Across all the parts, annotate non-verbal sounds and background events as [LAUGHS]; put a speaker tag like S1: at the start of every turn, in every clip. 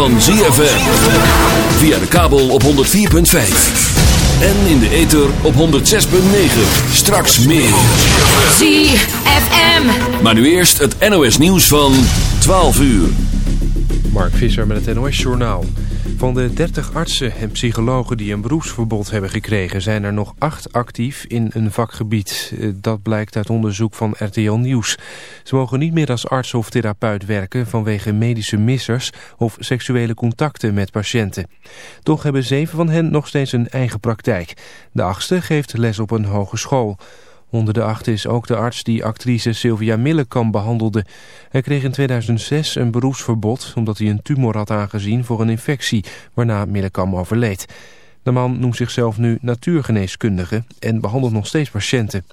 S1: van ZFM. Via de kabel op 104.5. En in de ether op 106.9. Straks meer.
S2: ZFM.
S1: Maar nu eerst het NOS nieuws van 12 uur.
S3: Mark Visser met het NOS-journaal. Van de 30 artsen en psychologen die een beroepsverbod hebben gekregen... zijn er nog acht actief in een vakgebied. Eh, Dat blijkt uit onderzoek van RTL Nieuws. Ze mogen niet meer als arts of therapeut werken... vanwege medische missers of seksuele contacten met patiënten. Toch hebben zeven van hen nog steeds een eigen praktijk. De achtste geeft les op een hogeschool. Onder de acht is ook de arts die actrice Sylvia Millekamp behandelde. Hij kreeg in 2006 een beroepsverbod omdat hij een tumor had aangezien voor een infectie, waarna Millekamp overleed. De man noemt zichzelf nu natuurgeneeskundige en behandelt nog steeds patiënten.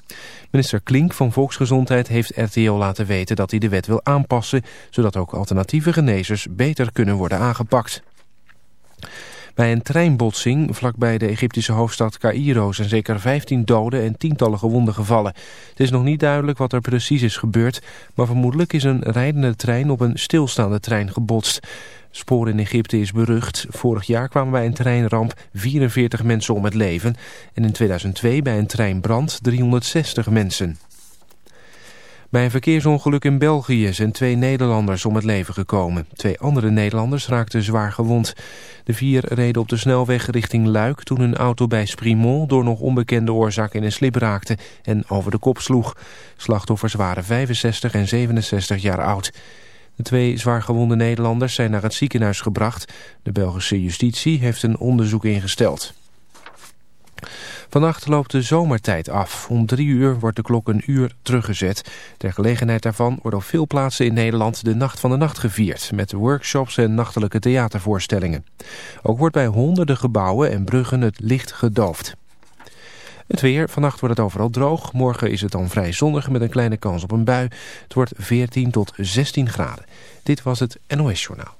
S3: Minister Klink van Volksgezondheid heeft RTL laten weten dat hij de wet wil aanpassen, zodat ook alternatieve genezers beter kunnen worden aangepakt. Bij een treinbotsing vlakbij de Egyptische hoofdstad Cairo zijn zeker 15 doden en tientallen gewonden gevallen. Het is nog niet duidelijk wat er precies is gebeurd, maar vermoedelijk is een rijdende trein op een stilstaande trein gebotst. Spoor in Egypte is berucht. Vorig jaar kwamen bij een treinramp 44 mensen om het leven en in 2002 bij een treinbrand 360 mensen. Bij een verkeersongeluk in België zijn twee Nederlanders om het leven gekomen. Twee andere Nederlanders raakten zwaar gewond. De vier reden op de snelweg richting Luik toen hun auto bij Sprimont door nog onbekende oorzaak in een slip raakte en over de kop sloeg. Slachtoffers waren 65 en 67 jaar oud. De twee zwaargewonde Nederlanders zijn naar het ziekenhuis gebracht. De Belgische justitie heeft een onderzoek ingesteld. Vannacht loopt de zomertijd af. Om drie uur wordt de klok een uur teruggezet. Ter gelegenheid daarvan wordt op veel plaatsen in Nederland de Nacht van de Nacht gevierd. Met workshops en nachtelijke theatervoorstellingen. Ook wordt bij honderden gebouwen en bruggen het licht gedoofd. Het weer, vannacht wordt het overal droog. Morgen is het dan vrij zonnig met een kleine kans op een bui. Het wordt 14 tot 16 graden. Dit was het NOS Journaal.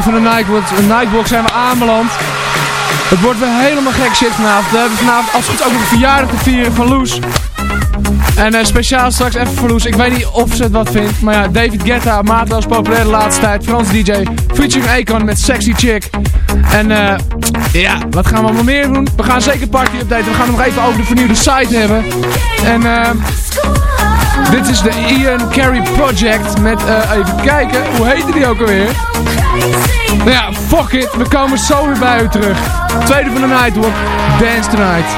S4: Van de Nightwalk, Nightwalk zijn we aanbeland. Het wordt weer helemaal gek shit vanavond. We hebben vanavond als goed ook een verjaardag te vieren van Loes. En uh, speciaal straks even voor Loes. Ik weet niet of ze het wat vindt. Maar ja, David Guetta, maatloos populair de laatste tijd. Frans DJ. Featuring Akon met Sexy Chick. En uh, ja, wat gaan we allemaal meer doen? We gaan zeker party updaten. We gaan nog even over de vernieuwde site hebben. En uh, dit is de Ian Carey Project met, even kijken, hoe heette die ook alweer? Nou ja, fuck it, we komen zo weer bij u terug. Tweede van de Nightwalk, Dance Tonight.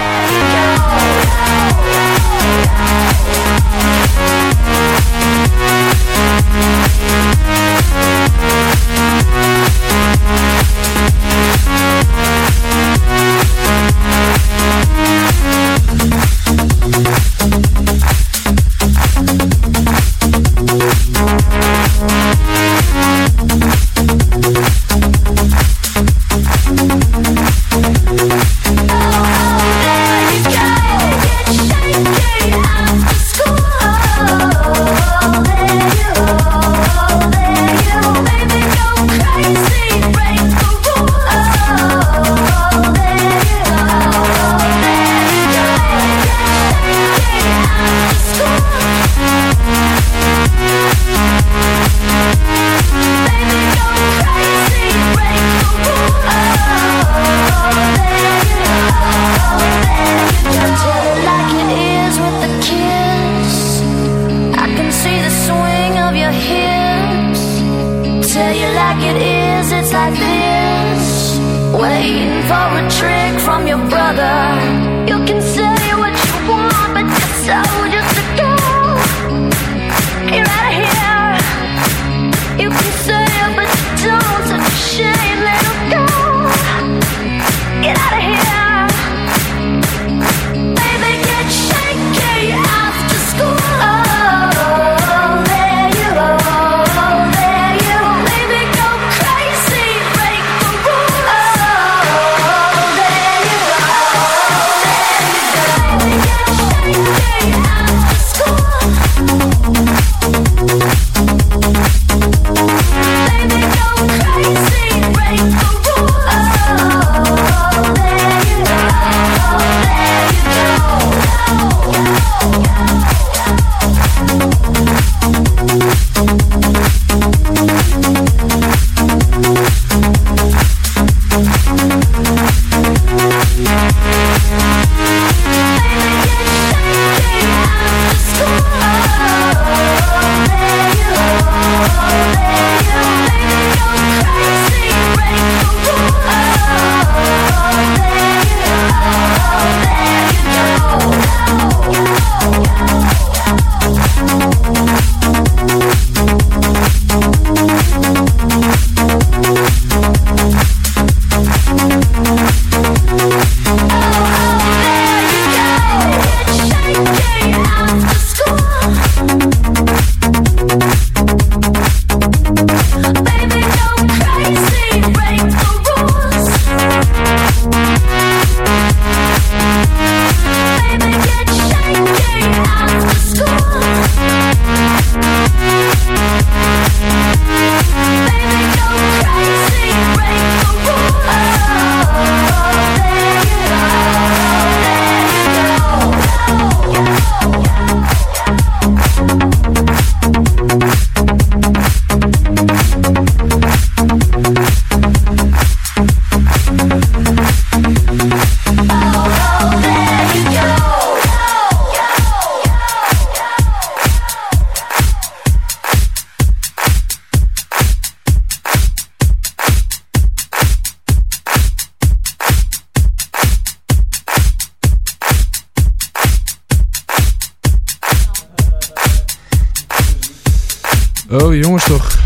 S5: Oh, jongens toch.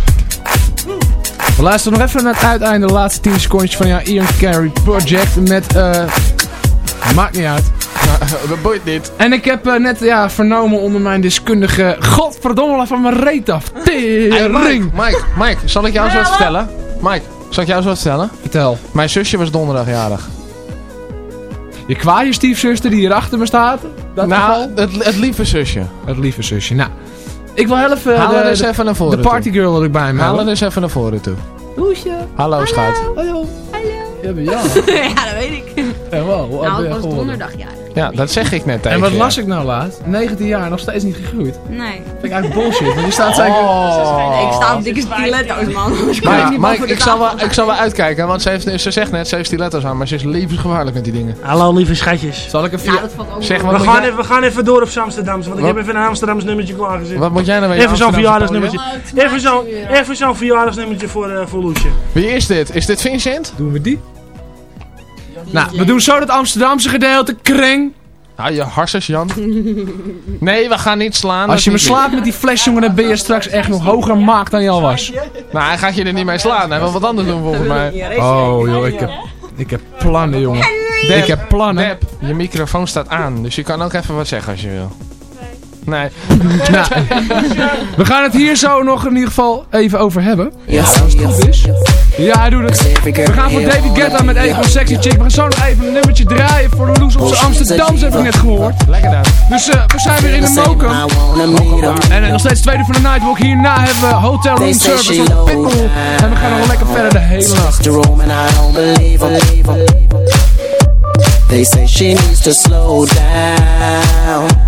S5: We luisteren nog even naar het uiteinde, de laatste 10 secondjes van jouw Ian Carey Project met, eh maakt niet uit. [LAUGHS]
S2: Dat boeit niet.
S5: En ik heb eh, net ja, vernomen onder mijn deskundige, godverdomme, van mijn reet af.
S2: Hey, Mike,
S5: Tering.
S2: Mike, Mike, zal ik jou eens wat vertellen? Mike, zal ik jou eens wat vertellen?
S5: Vertel.
S2: Mijn zusje was donderdagjarig.
S5: Je kwaaie stiefzuster die hier achter me staat. Dat
S2: Nou, het, het lieve zusje.
S5: Het lieve zusje. Nou, ik wil heel even
S2: Haal
S5: de,
S2: eens even naar voren
S5: de partygirl dat ik bij me.
S2: Haal eens even naar voren toe.
S6: Loesje.
S2: Hallo, schat.
S5: Hallo. Ja, ja. [LAUGHS]
S6: ja, dat weet ik.
S5: En ben
S6: Nou, het was
S5: geworden?
S6: donderdagjarig.
S2: Ja, dat zeg ik net tegen
S5: En wat las ik nou laat? 19 jaar, nog steeds niet gegroeid.
S6: Nee.
S5: Vind ik eigenlijk bullshit, want die staat.
S2: Oh.
S6: Ik sta op dikke stiletto's, man.
S2: Maar
S6: ik
S2: ja, Mike, zal, wel, ik zal wel uitkijken, want ze, heeft, ze zegt net, ze heeft stiletto's aan, maar ze is levensgevaarlijk met die dingen.
S7: Hallo lieve schatjes.
S5: Zal ik een via...
S6: dat valt ook
S2: Zeg
S7: We gaan,
S2: jij,
S7: even, we gaan even door op Amsterdams, want ik
S2: Wat?
S7: heb even een Amsterdams nummertje klaargezet.
S2: wat moet jij nou weer
S7: Even zo'n verjaardagsnummertje.
S6: podium?
S7: Even zo'n even zo'n verjaardagsnummertje voor, eh voor Loesje.
S2: Wie is dit? Is dit Vincent?
S5: Doen we die? Nou, we doen zo dat Amsterdamse gedeelte, kring.
S2: Ja, je harsers, Jan. [LAUGHS] Nee, we gaan niet slaan.
S5: Als je me slaat met die fles, jongen, dan ben je straks echt nog hoger maakt dan je al was.
S2: Nou, hij gaat je er niet mee slaan. Hij wil wat anders doen volgens mij.
S5: Oh, joh, ik heb, ik heb plannen, jongen.
S2: Deb,
S5: Ik heb plannen.
S2: Deb, je microfoon staat aan, dus je kan ook even wat zeggen als je wil. Nee. [LAUGHS]
S5: Nou, we gaan het hier zo nog in ieder geval even over hebben.
S8: Yes,
S5: Als het goed is. Ja, hij doet het. We gaan voor David Guetta met Ego Sexy Chick. We gaan zo nog even een nummertje draaien voor de Loes op zijn Amsterdams, heb ik net gehoord.
S2: Lekker dan.
S5: Dus eh, we zijn weer in de mokum. En eh, nog steeds tweede van de Nightwalk. Hierna hebben we Hotel Room Service van Pitbull. En we gaan nog wel lekker verder de hele nacht.
S8: Jerome and I don't believe 'em. They say she needs to slow down.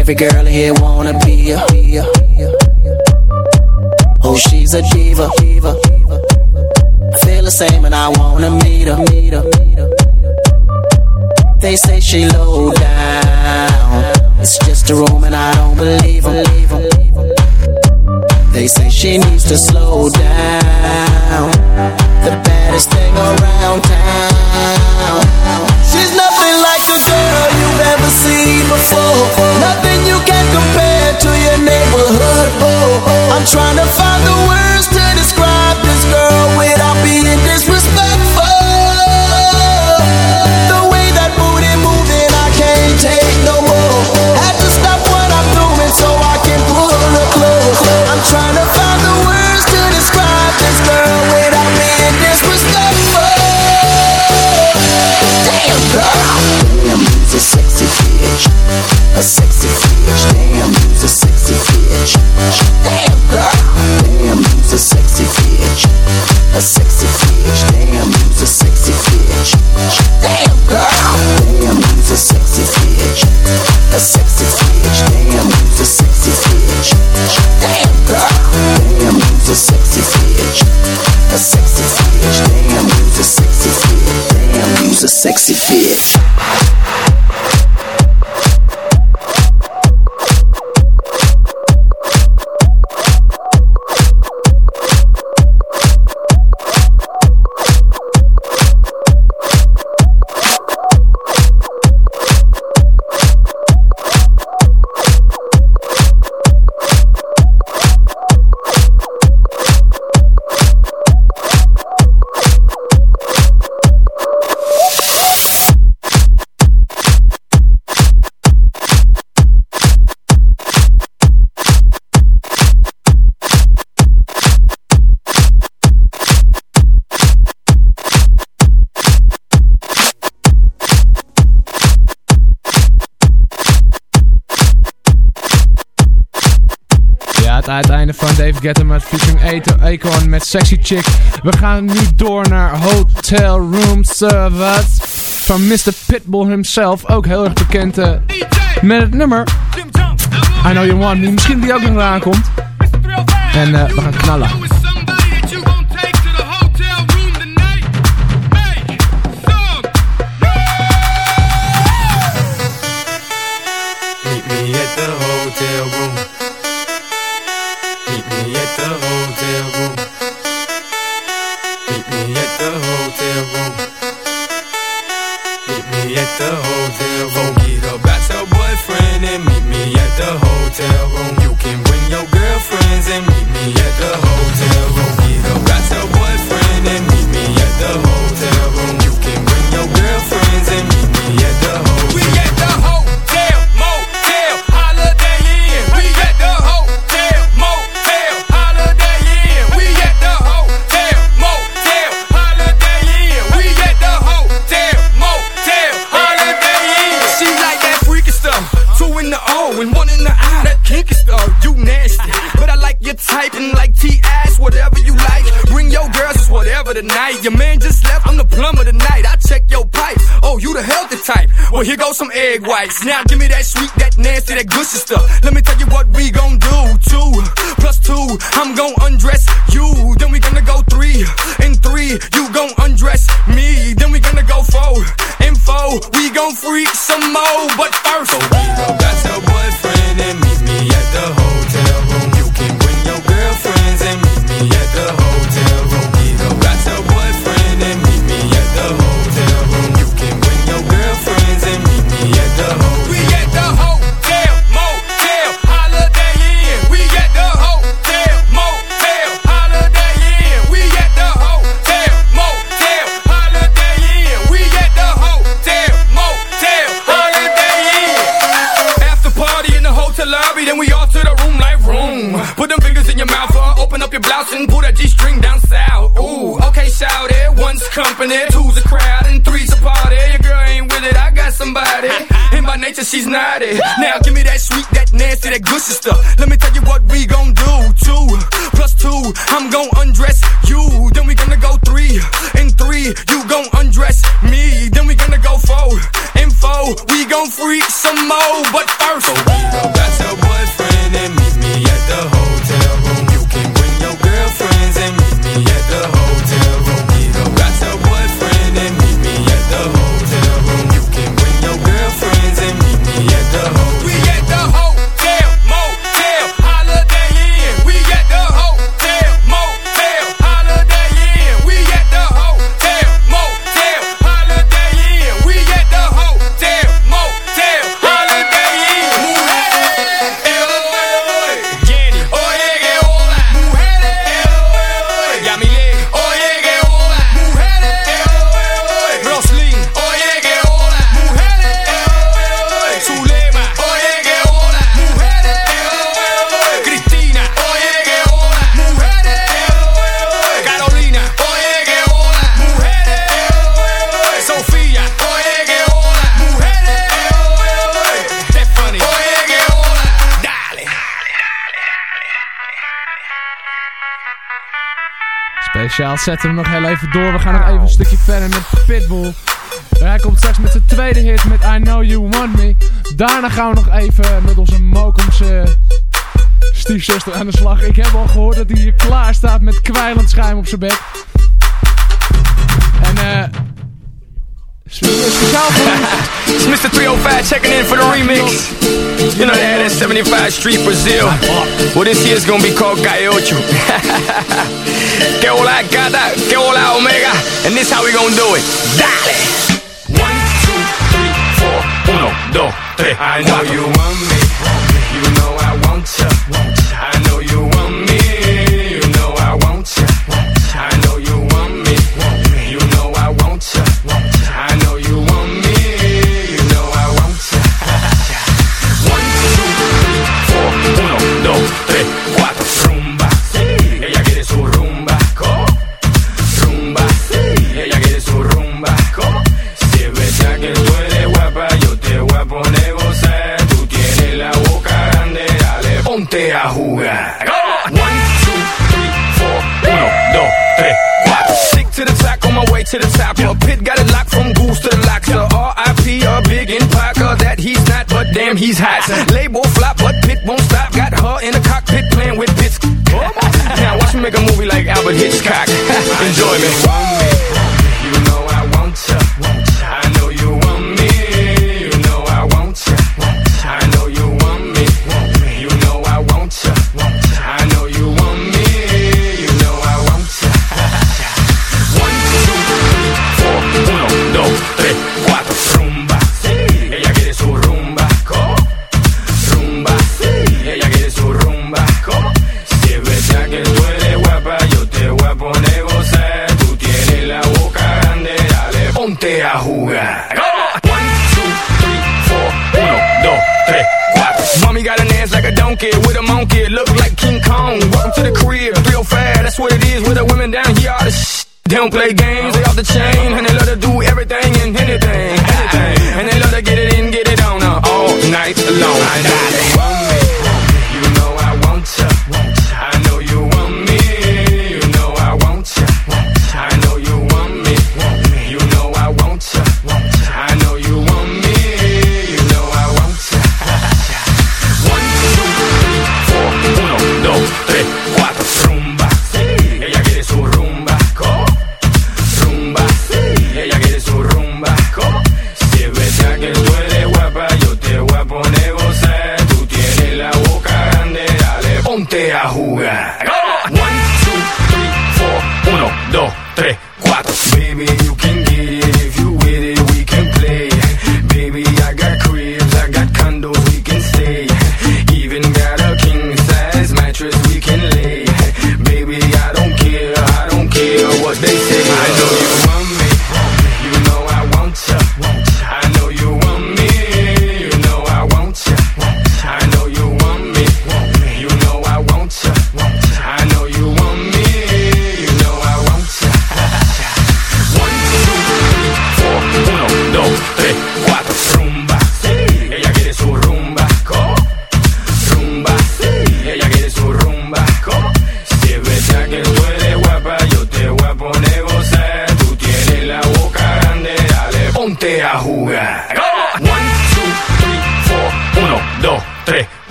S8: every girl here wanna be ya. Oh, she's a diva. Feel the same and I wanna meet her. They say she low down. It's just a room and I don't believe believe 'em. They say she needs to slow down. The baddest thing around town. Trying to find the words
S5: het uiteinde van Dave Getter met featuring Acorn met Sexy Chick. We gaan nu door naar Hotel Room Service van Mr. Pitbull himself. Ook heel erg bekend eh, met het nummer I Know You Want Me. Misschien die ook nog eraan komt. En eh, we gaan knallen.
S9: Well, here goes some egg whites. Now give me that sweet, that nasty, that good stuff. Let me tell you what we gon' do. Two plus two, I'm gon' undress you.
S5: Speciaal zetten we nog heel even door. We gaan nog even een stukje verder met Pitbull. Hij komt straks met zijn tweede hit met I Know You Want Me. Daarna gaan we nog even met onze Mokumse stiefzuster aan de slag. Ik heb al gehoord dat hij hier klaar staat met kwijlend schuim op zijn bed. En eh...
S9: it's Mr. 305 checking in for the remix. You know they had that 75 Street Brazil. Well, this year's gonna be called Gaiocho. que hola gata, que hola omega. And this how we gonna do it. Dale! One, two, three, four. Uno, dos, tres. I know you want me. You know I want you. To the top. A pit got it locked from goose to the locks. The R.I.P. a big in Parker that he's not, but damn he's hot. Label flop, but pit won't stop. Got her in the cockpit playing with bits. [LAUGHS] now watch me make a movie like Albert Hitchcock. [LAUGHS] Enjoy me. Don't play games, they off the chain, and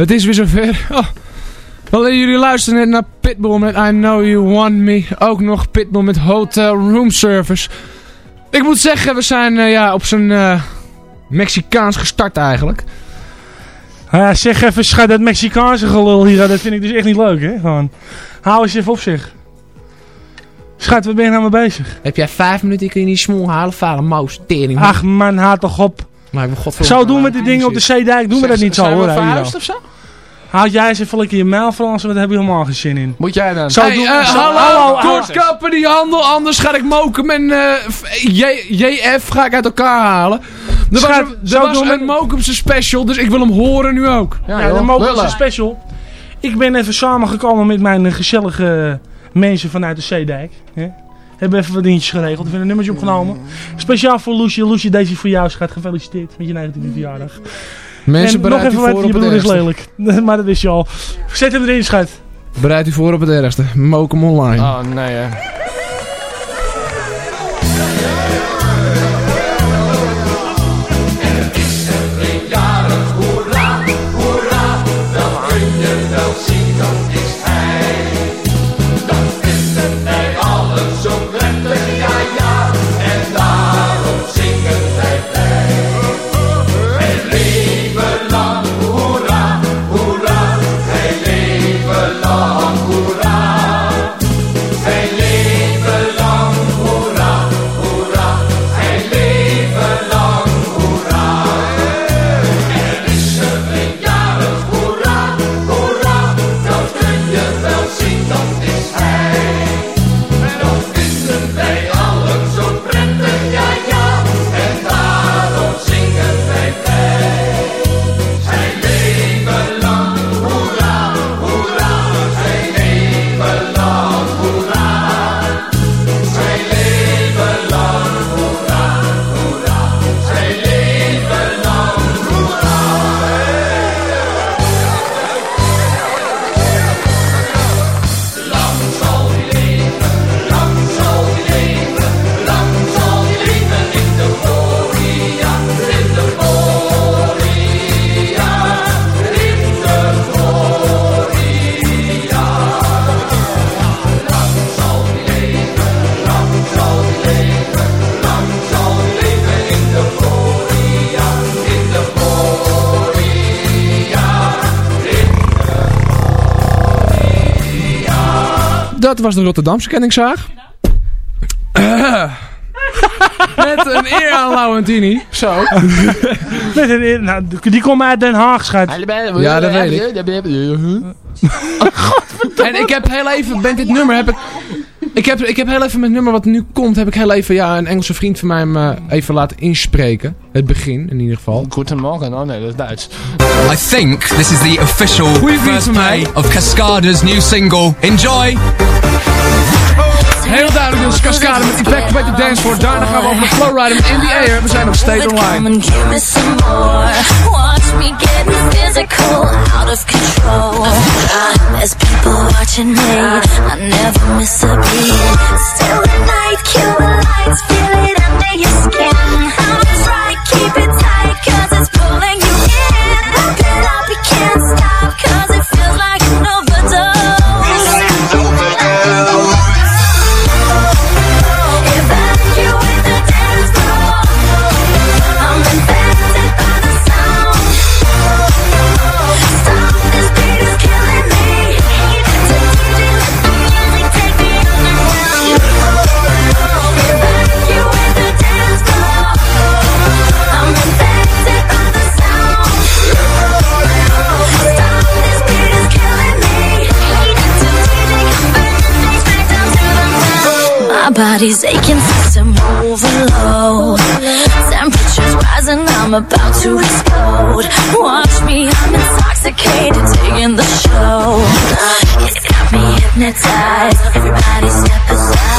S5: Het is weer zover. Oh. Wel, jullie luisteren net naar Pitbull met I Know You Want Me. Ook nog Pitbull met Hotel Room Service. Ik moet zeggen, we zijn eh, ja, op zijn eh, Mexicaans gestart eigenlijk.
S7: Ja, zeg even, schat, dat Mexicaanse gelul hier, dat vind ik dus echt niet leuk, hè? Gewoon, hou eens even op zich. Schat, waar ben je nou mee bezig?
S5: Heb jij vijf minuten, kun je niet smoel halen, varen, mouse, tering.
S7: Ach man, haat toch op.
S5: maar ik godverdomme
S7: Zo doen we die dingen op de. Zeedijk, doen we dat niet zo
S5: Zijn
S7: hoor.
S5: we verhuisd of zo?
S7: Houd jij eens even lekker je mail Frans, want daar heb je helemaal geen zin in.
S2: Moet jij dan?
S7: Zo
S5: Hey,
S7: doen
S5: eh,
S7: zo-
S5: hallo,
S7: hallo,
S5: kort kappen die handel, anders ga ik Mokum en eh, F- J- JF ga ik uit elkaar halen. Er
S7: Schat,
S5: was, een, er
S7: zo
S5: was
S7: doen we-
S5: een Mokumse special, dus ik wil hem horen nu ook.
S7: Ja,
S2: joh,
S7: dan mogen we
S2: lullen.
S7: een special. Ik ben even samengekomen met mijn eh, gezellige mensen vanuit de Zeedijk. Hè? Hebben even wat dingetjes geregeld. We hebben een nummertje opgenomen. Speciaal voor Loesje. Loesje, deze is voor jou, schat. Gefeliciteerd met je 19e verjaardag.
S5: Mensen,
S7: en nog even
S5: voor
S7: wat,
S5: op
S7: je
S5: het
S7: broer is lelijk. [LAUGHS] maar dat wist je al. Zet hem erin, schat.
S5: Bereid u voor op het ergste. Mokum online.
S2: Oh nee, hè.
S5: Dat was de Rotterdamse kenningszaag. Eh. Met een eer aan Laurentini. Zo. [LAUGHS]
S7: Met een, eer- nou, die komt uit Den Haag, schat.
S5: Ja, dat weet ik. En ik heb heel even, ben dit nummer heb ik... Ik heb, ik heb heel even met het nummer wat nu komt, heb ik heel even, ja, een Engelse vriend van mij hem eh, even laten inspreken. Het begin, in ieder geval.
S2: Goedemorgen. Oh nee, dat is Duits.
S9: I think this is the official
S5: Goeie vriend
S9: first
S5: van mij.
S9: day of Cascada's new single. Enjoy!
S5: Heel duidelijk dus Cascade met Evacuate the Dance. Daarna gaan we over de Flowrider met In The Air. We zijn nog steeds online.
S4: Watch me getting physical, out of control. There's people watching me. I never miss a beat. Still the night, kill the lights, feel it under your skin. I'm trying to keep it body's aching, system overload. Temperatures rising, I'm about to explode. Watch me, I'm intoxicated, taking the show. It's got me hypnotized. Everybody step aside.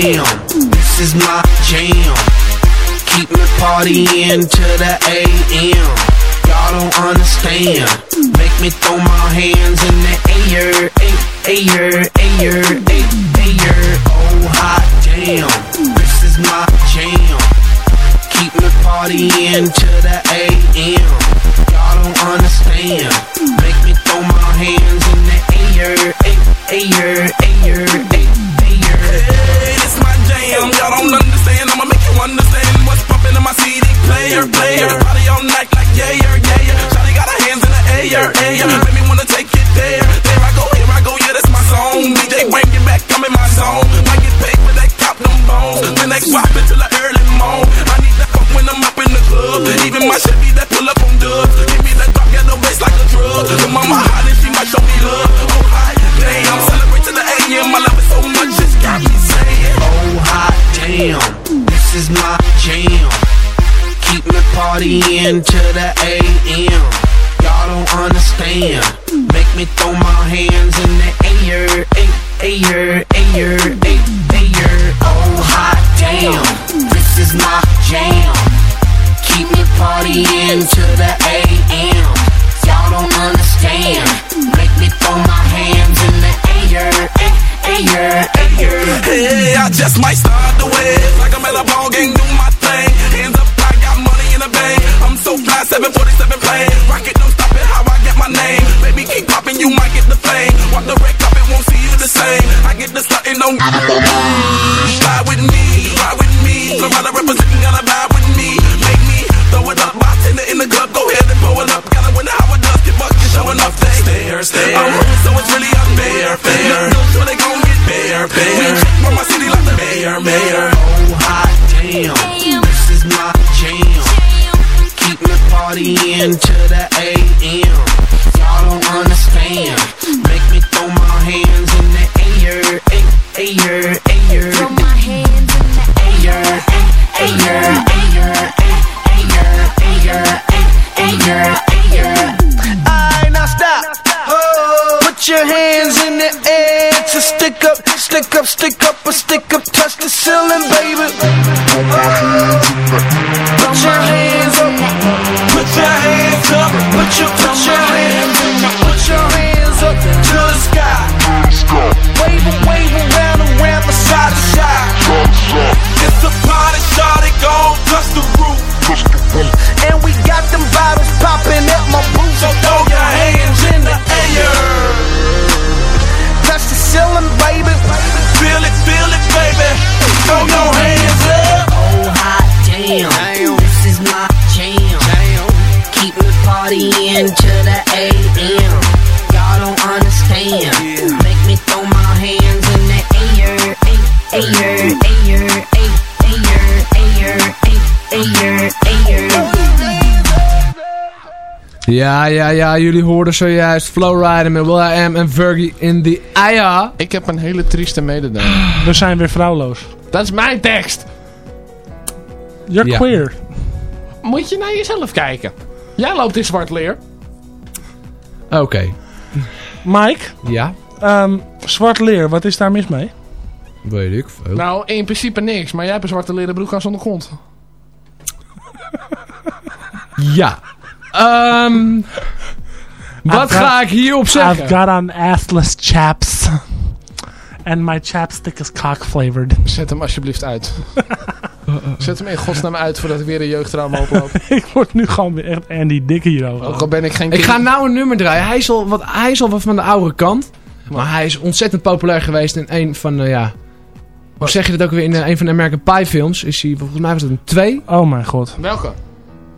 S10: Damn, this is my jam. Keep me partying to the AM. Y'all don't understand. Make me throw my hands in the air, air, air, air, air. Oh hot damn, this is my jam. Keep me partying to the AM. Y'all don't understand. Make me throw my hands in the air, air, air. air.
S9: Make me wanna take it there. There I go, here I go, yeah, that's my song. DJ Wayne, get back, I'm in my zone. Might get paid, but they cop them bones. Then they swap it till I early morn. I need that fuck when I'm up in the club. Even my Chevy that pull up on dubs. Give me that dark yellow bass like a drug. The mama hot and she might show me love.
S8: Oh, hi, damn.
S11: Celebrate till the AM. My love is so much, it's got me saying. Oh, hot damn.
S8: This is my jam. Keep me partying till the AM don't understand. Make me throw my hands in the air, eh, air, air, air, air. Oh hot damn, this is my jam. Keep me partying to the AM. Y'all don't understand. Make me throw my hands in the air, eh, air, air.
S11: Hey, I just might start the wave like I'm at a ball game, do my thing. Hands up, I got money in the bank. I'm so fly, 747 plane. Rocket, the
S5: Ja, ja, ja, jullie hoorden zojuist Flowrider met Will I Am en Fergie in the Aya.
S2: Ik heb een hele trieste mededeling. [GASPS]
S7: We zijn weer vrouwloos.
S2: Dat is mijn tekst.
S7: You're
S5: Ja.
S7: queer.
S2: Moet je naar jezelf kijken. Jij loopt in zwart leer.
S5: Oké,
S7: Mike,
S5: ja,
S7: ehm, zwart leer, wat is daar mis mee?
S5: weet ik veel.
S2: Nou, in principe niks. Maar jij hebt een zwarte leren broek aan zonder grond.
S5: Ja. Ehm wat
S7: I've got-
S5: ga ik hierop
S7: I've
S5: zeggen?
S7: got on assless chaps. And my chapstick is cock flavored.
S2: Zet hem alsjeblieft uit. [LAUGHS] Zet hem in godsnaam uit voordat ik weer een jeugdtrauma oploop. [LAUGHS]
S7: ik word nu gewoon weer echt Andy Dikke hierover.
S2: Ook al ben ik geen
S5: Ik ga nou een nummer draaien. Hij is al wat, hij is al wat van de oude kant. Maar hij is ontzettend populair geweest in een van de, ja... Hoe zeg je dat ook weer? In eh, een van de American Pie films is hij, volgens mij was het een 2.
S7: Oh mijn god.
S2: Welke?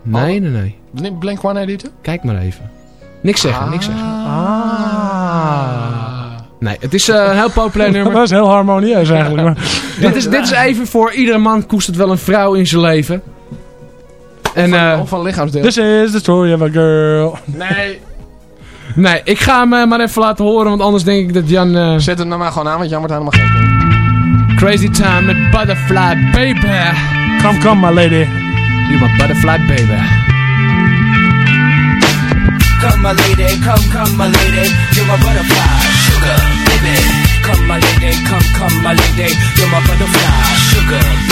S5: Nee, nee, nee.
S2: Blink- Blink One Edit?
S5: Kijk maar even. Niks zeggen, niks zeggen.
S7: Ah.
S5: Nee, het is eh, een heel populair [LAUGHS] nummer.
S7: Dat is heel harmonieus eigenlijk. Maar [LAUGHS]
S5: dit, is, dit is even voor iedere man koestert wel een vrouw in zijn leven. En eh,
S2: Of van lichaamsdeel.
S7: This is the story of a girl.
S2: Nee. [LAUGHS]
S5: nee, ik ga hem eh, maar even laten horen, want anders denk ik dat Jan... eh,
S2: Zet hem nou maar gewoon aan, want Jan wordt helemaal gek.
S5: Crazy Time met Butterfly Baby.
S7: Come, come, my lady.
S5: You my Butterfly Baby.
S10: Come my lady, come, come my lady, you're my butterfly, sugar, baby. Come my lady, come, come my lady, you're my butterfly, sugar, baby.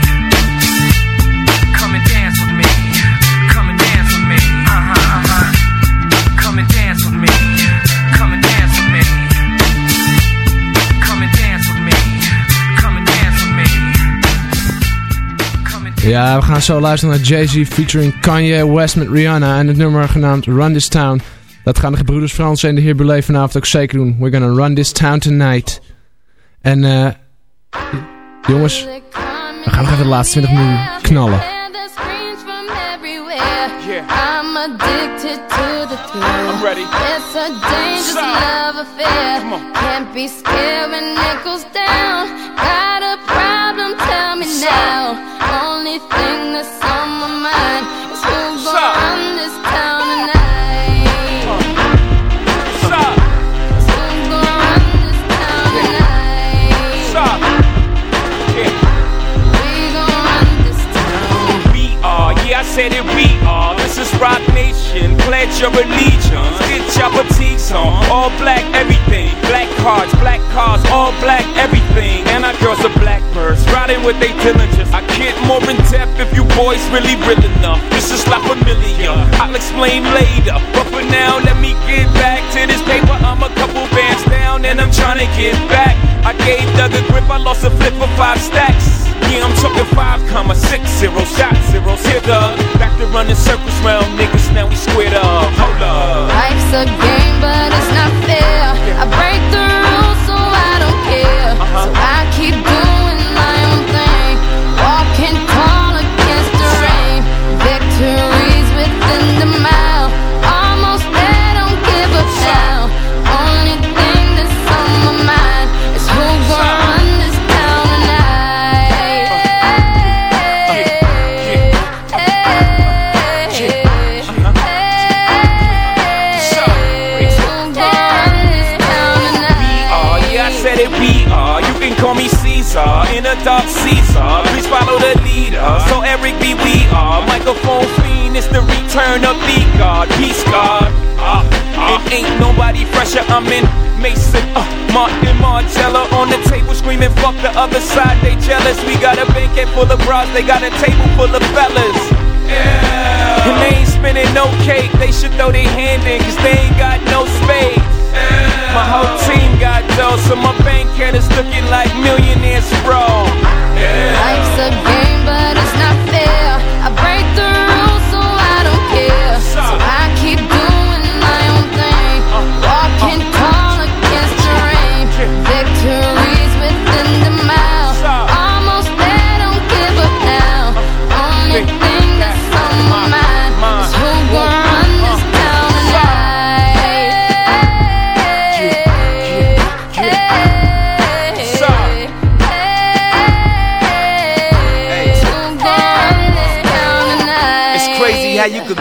S5: Ja, we gaan zo luisteren naar Jay-Z featuring Kanye West met Rihanna en het nummer genaamd Run This Town. Dat gaan de gebroeders Frans en de heer Beleef vanavond ook zeker doen. We're gonna run this town tonight. En eh jongens, we gaan nog even de laatste 20 minuten knallen.
S12: I'm addicted to the thrill.
S13: I'm ready.
S12: It's a dangerous love affair. Can't be scared when it goes down.
S13: Pledge your allegiance. Get your boutiques on. All black, everything. Black cards, black cars, all black, everything. And our girls are blackbirds, riding with they diligence. I get more in depth if you boys really real enough. This is La Familia. I'll explain later. But for now, let me get back to this paper. I'm a couple bands down and I'm trying to get back. I gave Doug a grip, I lost a flip for five stacks. Yeah, I'm five comma six zero shot zeros. Here the back to running circles round niggas. Now we squared up. Hold up.
S12: Life's a game, but it's not fair. I break the rules, so I don't care. Uh-huh. So I
S13: a dark Please follow the leader. So Eric B. We are. Microphone fiend. It's the return of the God. Peace God. Uh, uh. It ain't nobody fresher. I'm in Mason. Uh, Martin Margiela on the table screaming. Fuck the other side. They jealous. We got a banquet full of bras. They got a table full of fellas. Yeah. And they ain't spinning no cake. They should throw their hand in. Cause they ain't got no spades. My whole team got dough, so my bank account is looking like millionaires, bro.
S12: Life's a game, but it's not fair. I break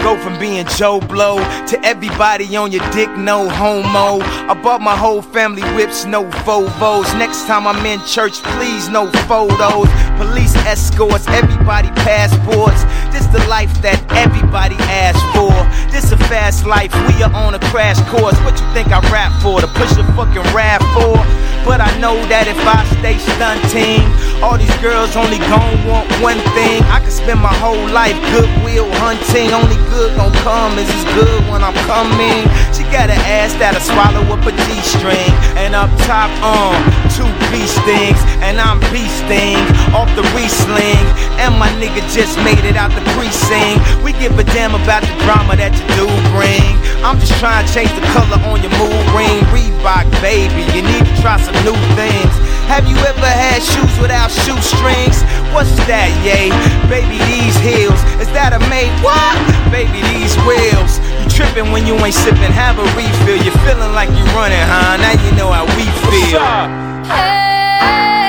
S14: go from being Joe Blow to everybody on your dick, no homo. I bought my whole family whips, no Vovos. Next time I'm in church, please, no photos. Police escorts, everybody passports. The life that everybody asks for. This a fast life, we are on a crash course. What you think I rap for? To push a fucking rap for? But I know that if I stay stunting, all these girls only gon' want one thing. I could spend my whole life goodwill hunting. Only good gon' come is as good when I'm coming. Got an ass that'll swallow up a G-string. And up top, um, two beast things. And I'm beasting off the re-sling. And my nigga just made it out the precinct. We give a damn about the drama that you do bring. I'm just trying to change the color on your mood ring. Reebok, baby, you need to try some new things. Have you ever had shoes without shoestrings? What's that, yay? Baby, these heels. Is that a made what? Baby, these wheels. You tripping when you ain't sipping, have a refill. You're feeling like you running, huh? Now you know how we feel.
S12: What's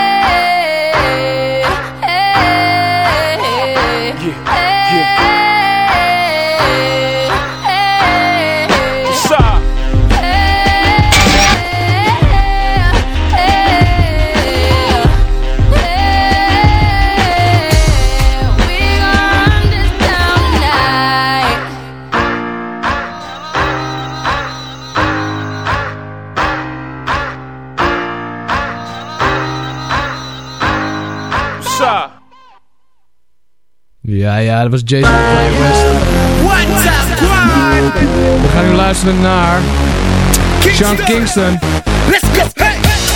S5: Ja, ja, eh, dat was Jason Fly West.
S15: What's up, squad?
S5: We gaan nu luisteren naar Sean Kingston
S15: Let's go. Hey.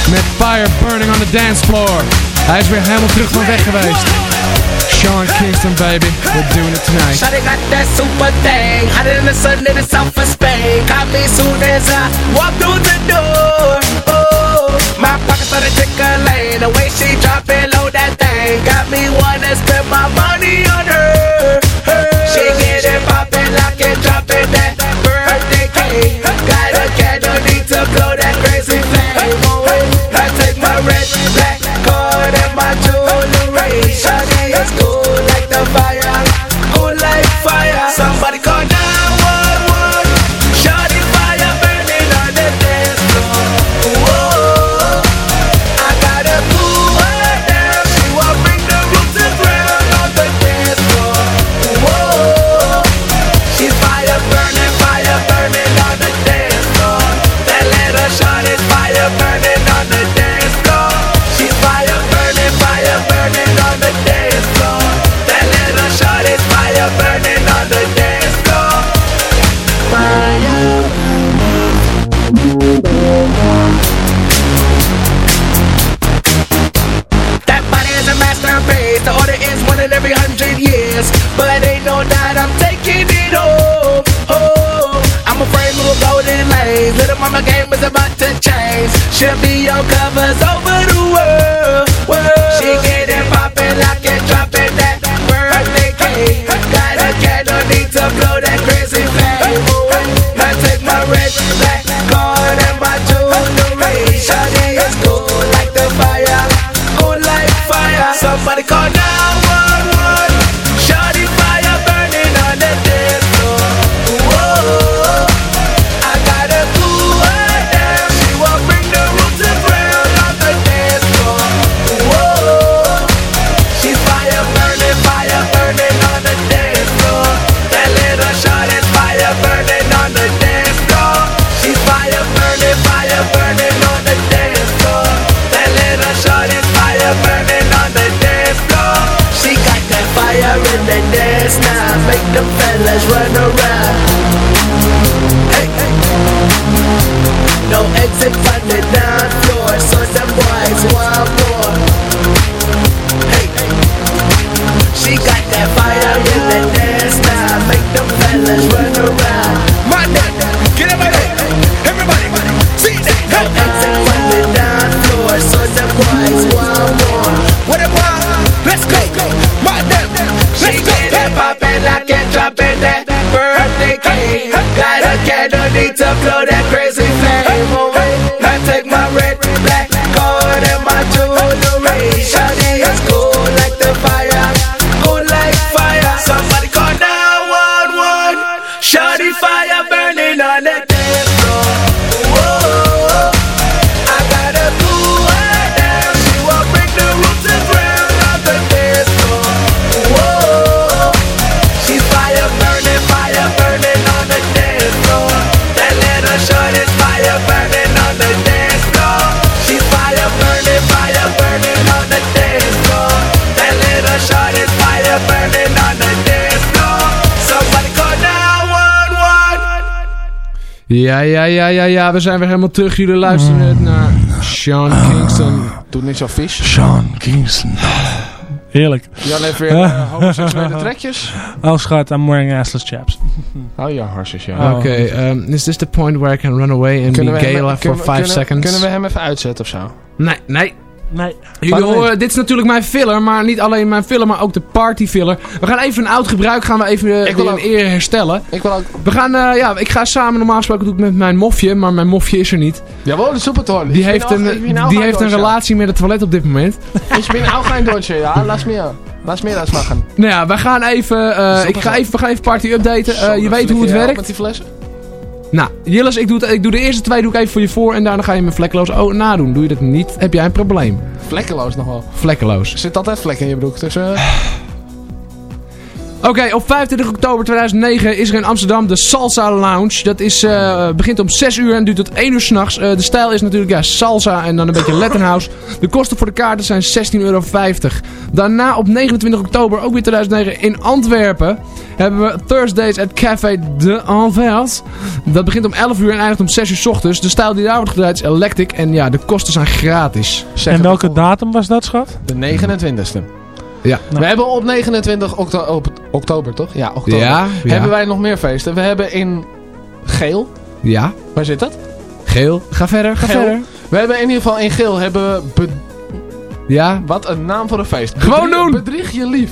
S5: met Fire Burning on the Dance Floor. Hij is weer helemaal terug van weg geweest. Sean Kingston, baby, we're doing it tonight.
S15: Shawty got that super thing, hotter than the sun in the south of Spain. Caught me soon as I walk through the door. Oh, my pockets started tickling, the way she drop it low that thing got me wanna spend my money on her. Covers
S5: Ja, ja, ja, ja, ja. We zijn weer helemaal terug. Jullie luisteren naar Sean Kingston.
S2: Doe niet zo vies.
S7: Sean Kingston. Heerlijk.
S2: Jan heeft weer uh, homoseksuele trekjes. [LAUGHS]
S7: Oh schat, I'm wearing assless chaps. [LAUGHS]
S2: Oh ja, hartstikke ja.
S5: Oké, okay, um, is this the point where I can run away and
S2: kunnen
S5: be gay for
S2: kunnen,
S5: 5
S2: kunnen,
S5: seconds?
S2: Kunnen we hem even uitzetten of zo?
S5: Nee, nee.
S7: Nee.
S5: Jullie horen, dit is natuurlijk mijn filler, maar niet alleen mijn filler, maar ook de party filler. We gaan even een oud gebruik, gaan we even uh, weer een eer herstellen.
S2: Ik wil ook.
S5: We gaan, uh, ja, ik ga samen, normaal gesproken doe ik met mijn mofje, maar mijn mofje is er niet.
S2: Jawel, de supertoilet.
S5: Die heeft een, die heeft een relatie met het toilet op dit moment. [LAUGHS]
S2: Ik ben ook geen Deutsche, ja, laat me Laat me dat maken.
S5: Nou ja, we gaan even, uh, ik ga even, we gaan even party updaten. je weet hoe het werkt.
S2: Met die flessen?
S5: Nou, Jillis, ik doe, het, ik doe de eerste twee doe ik even voor je voor en daarna ga je me vlekkeloos oh, nadoen. Doe je dat niet, heb jij een probleem.
S2: Vlekkeloos nog wel.
S5: Vlekkeloos.
S2: Zit altijd vlek in je broek, dus...
S5: Oké, okay, op 25 oktober 2009 is er in Amsterdam de Salsa Lounge. Dat is, uh, begint om 6 uur en duurt tot 1 uur s'nachts. Uh, de stijl is natuurlijk ja, salsa en dan een beetje Latin House. De kosten voor de kaarten zijn 16,50 euro. Daarna op 29 oktober, ook weer 2009, in Antwerpen... hebben we Thursdays at Café de Anvers. Dat begint om 11 uur en eindigt om 6 uur s ochtends. De stijl die daar wordt gedraaid is Electric en ja, de kosten zijn gratis.
S7: Zeg en welke datum was dat, schat?
S2: De 29e.
S5: Ja.
S2: Nou. We hebben op 29 okto op oktober, toch? Ja, oktober.
S5: Ja, ja,
S2: Hebben wij nog meer feesten. We hebben in Geel.
S5: Ja.
S2: Waar zit dat?
S5: Geel. Ga verder, ga
S2: Geel.
S5: verder.
S2: We hebben in ieder geval in Geel hebben we...
S5: Ja.
S2: Wat een naam voor een feest.
S5: Gewoon doen!
S2: Bedrieg je lief.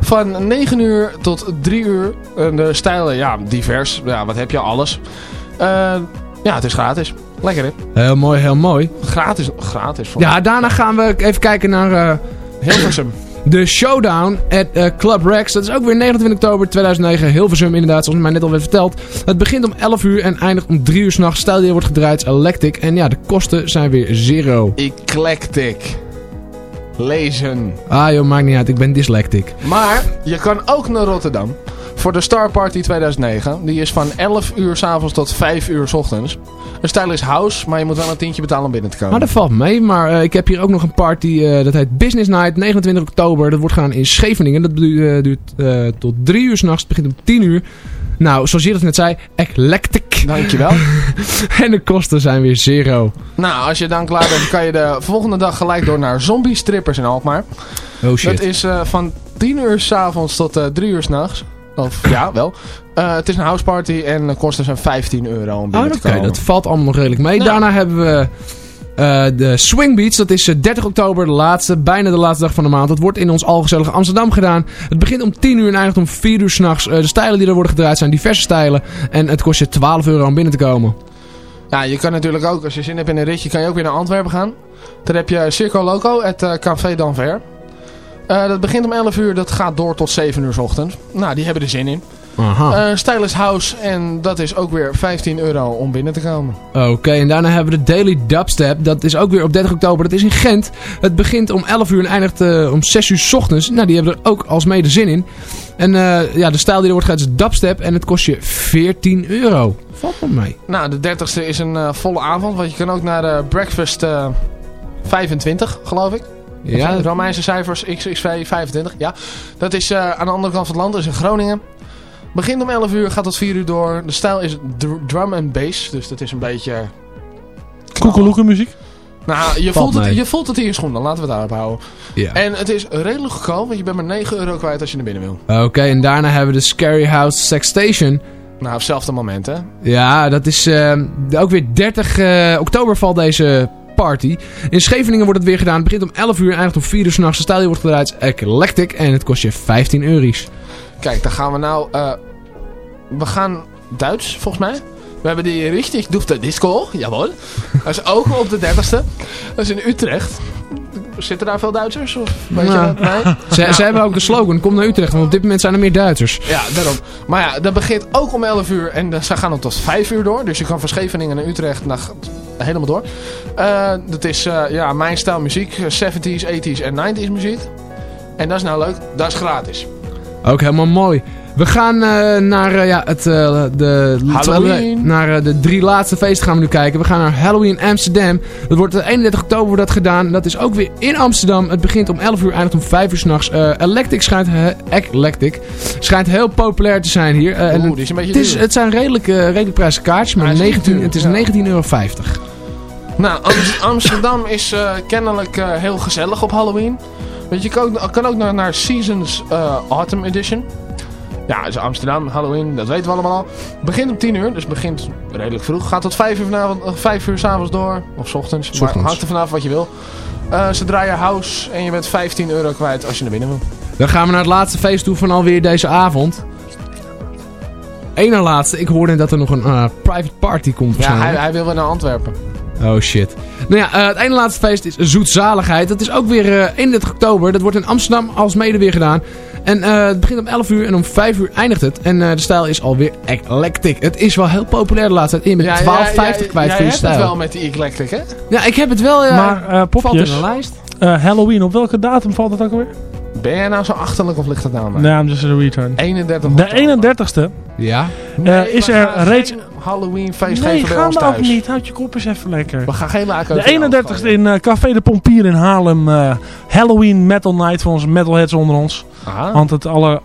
S2: Van 9 uur tot 3 uur. En de stijlen, ja, divers. Ja, wat heb je? Alles. Uh, ja, het is gratis. Lekker, hè?
S5: Heel mooi, heel mooi.
S2: Gratis. Gratis. Voor
S5: ja, daarna gaan we even kijken naar... Uh,
S2: Hilversum.
S5: De Showdown at uh, Club Rex. Dat is ook weer 29 oktober 2009. Hilversum inderdaad, zoals mij net al werd verteld. Het begint om 11 uur en eindigt om 3 uur s'nachts. Stijl die wordt gedraaid Electric. En ja, de kosten zijn weer zero.
S2: Eclectic. Lezen.
S5: Ah joh, maakt niet uit. Ik ben dyslectic.
S2: Maar je kan ook naar Rotterdam. Voor de Star Party 2009. Die is van 11 uur s'avonds tot 5 uur s ochtends. De stijl is house, maar je moet wel een tientje betalen om binnen te komen.
S5: Maar dat valt mee. Maar uh, ik heb hier ook nog een party. Uh, dat heet Business Night, 29 oktober. Dat wordt gedaan in Scheveningen. Dat duurt, uh, tot 3 uur s'nachts. Het begint om 10 uur. Nou, zoals je dat net zei, eclectic.
S2: Dankjewel. [LAUGHS]
S5: en de kosten zijn weer zero.
S2: Nou, als je dan klaar bent, kan je de volgende dag gelijk door naar Zombie Strippers in Alkmaar.
S5: Oh shit.
S2: Dat is van 10 uur s'avonds tot 3 uur s'nachts. Of ja, wel. Uh, het is een houseparty en de kosten zijn 15 euro om binnen
S5: oh,
S2: te komen.
S5: Oké, dat valt allemaal nog redelijk mee.
S2: Ja.
S5: Daarna hebben we uh, de Swing Beats. Dat is 30 oktober, de laatste, bijna de laatste dag van de maand. Dat wordt in ons algezellige Amsterdam gedaan. Het begint om 10 uur en eindigt om 4 uur s'nachts. Uh, de stijlen die er worden gedraaid zijn diverse stijlen. En het kost je 12 euro om binnen te komen.
S2: Ja, je kan natuurlijk ook, als je zin hebt in een ritje, kan je ook weer naar Antwerpen gaan. Daar heb je Circo Loco, het uh, Café d'Anvers. Uh, dat begint om 11 uur, dat gaat door tot 7 uur s ochtends. Nou, die hebben er zin in.
S5: Aha.
S2: Uh, Stylus House en dat is ook weer 15 euro om binnen te komen.
S5: Oké, okay, en daarna hebben we de Daily Dubstep. Dat is ook weer op 30 oktober. Dat is in Gent. Het begint om 11 uur en eindigt uh, om 6 uur s ochtends. Nou, die hebben er ook als mede zin in. En ja, de stijl die er wordt gaat is dubstep en het kost je 14 euro. Valt wel mee.
S2: Nou, de 30ste is een volle avond, want je kan ook naar de Breakfast 25, geloof ik.
S5: Ja.
S2: Romeinse cijfers XXV 25. Ja, dat is uh, aan de andere kant van het land, dat is in Groningen. Begint om 11 uur, gaat tot 4 uur door. De stijl is drum and bass, dus dat is een beetje...
S7: Koekeloeken muziek?
S2: Nou, je voelt, het, je voelt het in je schoenen, laten we het daarop houden.
S5: Ja.
S2: En het is redelijk goedkoop, want je bent maar 9 euro kwijt als je naar binnen wil.
S5: Oké, okay, en daarna hebben we de Scary House Sex Station.
S2: Nou, op hetzelfde moment, hè?
S5: Ja, dat is uh, ook weer 30 uh, oktober valt deze party. In Scheveningen wordt het weer gedaan. Het begint om 11 uur en eindigt om 4 uur s'nachts. De stijl wordt gedraaid Eclectic en het kost je 15 euro's.
S2: Kijk, dan gaan we nou... Uh, we gaan Duits, volgens mij. We hebben die Richtig Dufte Disco. Jawel. Dat is ook op de 30ste. Dat is in Utrecht. Zitten daar veel Duitsers? Of weet
S5: Nou.
S2: je dat? Nee? [LAUGHS]
S5: Ze,
S2: Nou,
S5: ze hebben ook de slogan, kom naar Utrecht, want op dit moment zijn er meer Duitsers.
S2: Ja, daarom. Maar ja, dat begint ook om 11 uur en ze gaan dan tot 5 uur door. Dus je kan van Scheveningen naar Utrecht naar, helemaal door. Uh, dat is uh, ja, mijn stijl muziek. 70s, 80s en 90s muziek. En dat is nou leuk. Dat is gratis.
S5: Ook helemaal mooi. We gaan eh, naar, eh, ja, het, eh, de,
S2: Halloween.
S5: naar de drie laatste feesten gaan we nu kijken. We gaan naar Halloween Amsterdam. Dat wordt eh, 31 oktober wordt dat gedaan. Dat is ook weer in Amsterdam. Het begint om 11 uur, eindigt om 5 uur s'nachts. Electric schijnt, Eclectic schijnt heel populair te zijn hier. En het-
S2: is een beetje
S5: het, is, het zijn redelijk, redelijk prijzige kaartjes, maar
S2: Hij is niet
S5: 19,
S2: duur,
S5: het is
S2: ja.
S5: 19,50 euro.
S2: Nou, Am- Amsterdam is kennelijk heel gezellig op Halloween. Weet je, kan ook, kan ook naar, naar Seasons Autumn Edition. Ja, dus Amsterdam, Halloween, dat weten we allemaal al. Begint om 10 uur, dus begint redelijk vroeg. Gaat tot 5 uur, vanavond, eh, 5 uur s'avonds door. Of 's ochtends, maar
S5: ochtends.
S2: hangt er vanaf wat je wil. Eh, ze draaien house en je bent 15 euro kwijt als je naar binnen wil.
S5: Dan gaan we naar het laatste feest toe van alweer deze avond. Eén na laatste. Ik hoorde dat er nog een eh, private party komt
S2: Ja, hij, hij wil weer naar Antwerpen.
S5: Oh shit. Nou ja, eh, het ene laatste feest is Zoetzaligheid. Dat is ook weer eh 31 oktober. Dat wordt in Amsterdam als mede weer gedaan. En eh, het begint om 11 uur en om 5 uur eindigt het. En eh, de stijl is alweer eclectic. Het is wel heel populair de laatste tijd. Je bent 12,50 kwijt
S2: jij
S5: voor je
S2: hebt het
S5: stijl.
S2: wel met die Eclectic, hè?
S5: Ja, ik heb het wel. Ja,
S7: maar eh
S5: valt
S7: popjes,
S5: in een lijst.
S7: eh, Halloween, op welke datum valt het ook alweer?
S2: Ben jij nou zo achterlijk of ligt het nou maar?
S7: Nee, I'm just a return.
S2: 31
S7: De
S2: oktober.
S7: 31ste
S5: Ja.
S7: eh, is er reeds...
S2: Halloween feest
S7: Nee,
S2: geven bij ons
S7: we ook
S2: thuis.
S7: niet. Houd je kop eens even lekker.
S2: We gaan geen laken
S7: De 31ste in eh, Café de Pompier in Haarlem. eh, Halloween Metal Night voor onze metalheads onder ons.
S2: Aha.
S7: Want het aller,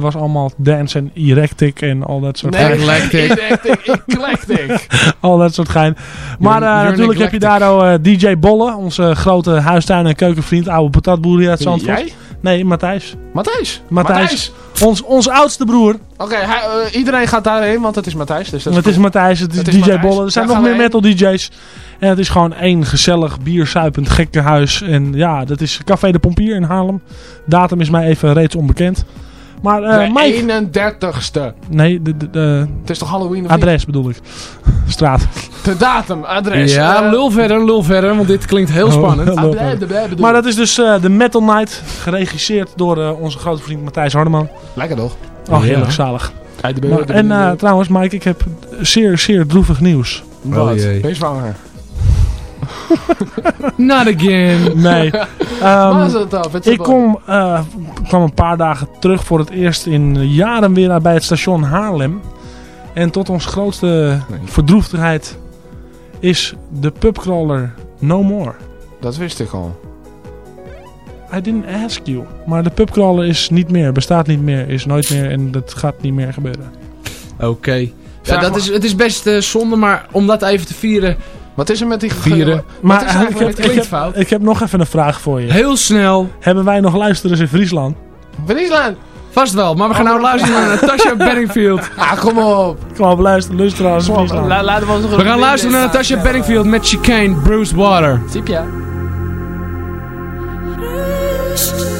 S7: was allemaal dance en erectic en al dat soort
S2: Nee,
S5: Eclectic. [LAUGHS]
S2: eclectic. Eclectic.
S7: al dat soort gein. Maar eh, natuurlijk heb je daar al DJ Bolle, onze grote huistuin- en keukenvriend, oude patatboer uit Zandvoort.
S2: Jij?
S7: Nee, Matthijs.
S2: Matthijs.
S7: Matthijs. Ons, ons oudste broer.
S2: Oké, eh, iedereen gaat daarheen, want het is Matthijs. Dus dat
S7: het is. Matthijs, het is
S2: Het is
S7: DJ. Bolle. Er zijn nog meer metal DJ's. En het is gewoon één gezellig, biersuipend gekkenhuis. En ja, dat is Café de Pompier in Haarlem. Datum is mij even reeds onbekend. Maar eh
S2: de
S7: Mike...
S2: 31ste.
S7: Nee, de, de, de
S2: Het is toch Halloween of
S7: adres bedoel ik. [LAUGHS] Straat.
S2: De datum, adres.
S5: Ja,
S2: Eh,
S5: lul verder, lul verder, want dit klinkt heel
S7: Oh,
S5: spannend.
S7: Maar dat is dus eh, de Metal Night. Geregisseerd door eh, onze grote vriend Matthijs Hardeman.
S2: Lekker toch?
S7: Oh, heerlijk
S5: Ja.
S7: zalig.
S2: Uit de
S7: Maar, en eh, trouwens, Mike, ik heb zeer, zeer droevig nieuws.
S2: Wat?
S5: Oh.
S2: Ben je zwanger? [LAUGHS]
S5: Not again.
S7: Nee. [LAUGHS] Ehm,
S2: is het is
S7: ik kom, eh, kwam een paar dagen terug voor het eerst in jaren weer bij het station Haarlem. En tot ons grootste verdroeftigheid is de pubcrawler No More.
S2: Dat wist ik al.
S7: I didn't ask you. Maar de pubcrawler is niet meer, bestaat niet meer, is nooit meer en dat gaat niet meer gebeuren.
S5: Oké. Ja, dat is, het is best eh, zonde, maar om dat even te vieren,
S2: Wat is er met die...
S5: Vieren.
S2: Wat
S7: Maar
S2: is er
S7: ik, heb,
S2: met
S7: ik, heb,
S5: fout.
S7: ik heb nog even een vraag voor je.
S5: heel snel,
S7: Hebben wij nog luisteraars in Friesland?
S2: Friesland!
S5: vast wel. Maar we gaan nou luisteren naar Natasha [LAUGHS] Bedingfield.
S2: Ah, kom op.
S7: Kom op, luister, luisteraars in Friesland.
S2: La- Laten we ons nog
S5: We gaan luisteren naar Natasha Bedingfield met Chicane Bruce Water.
S2: Siepja.
S4: Bruce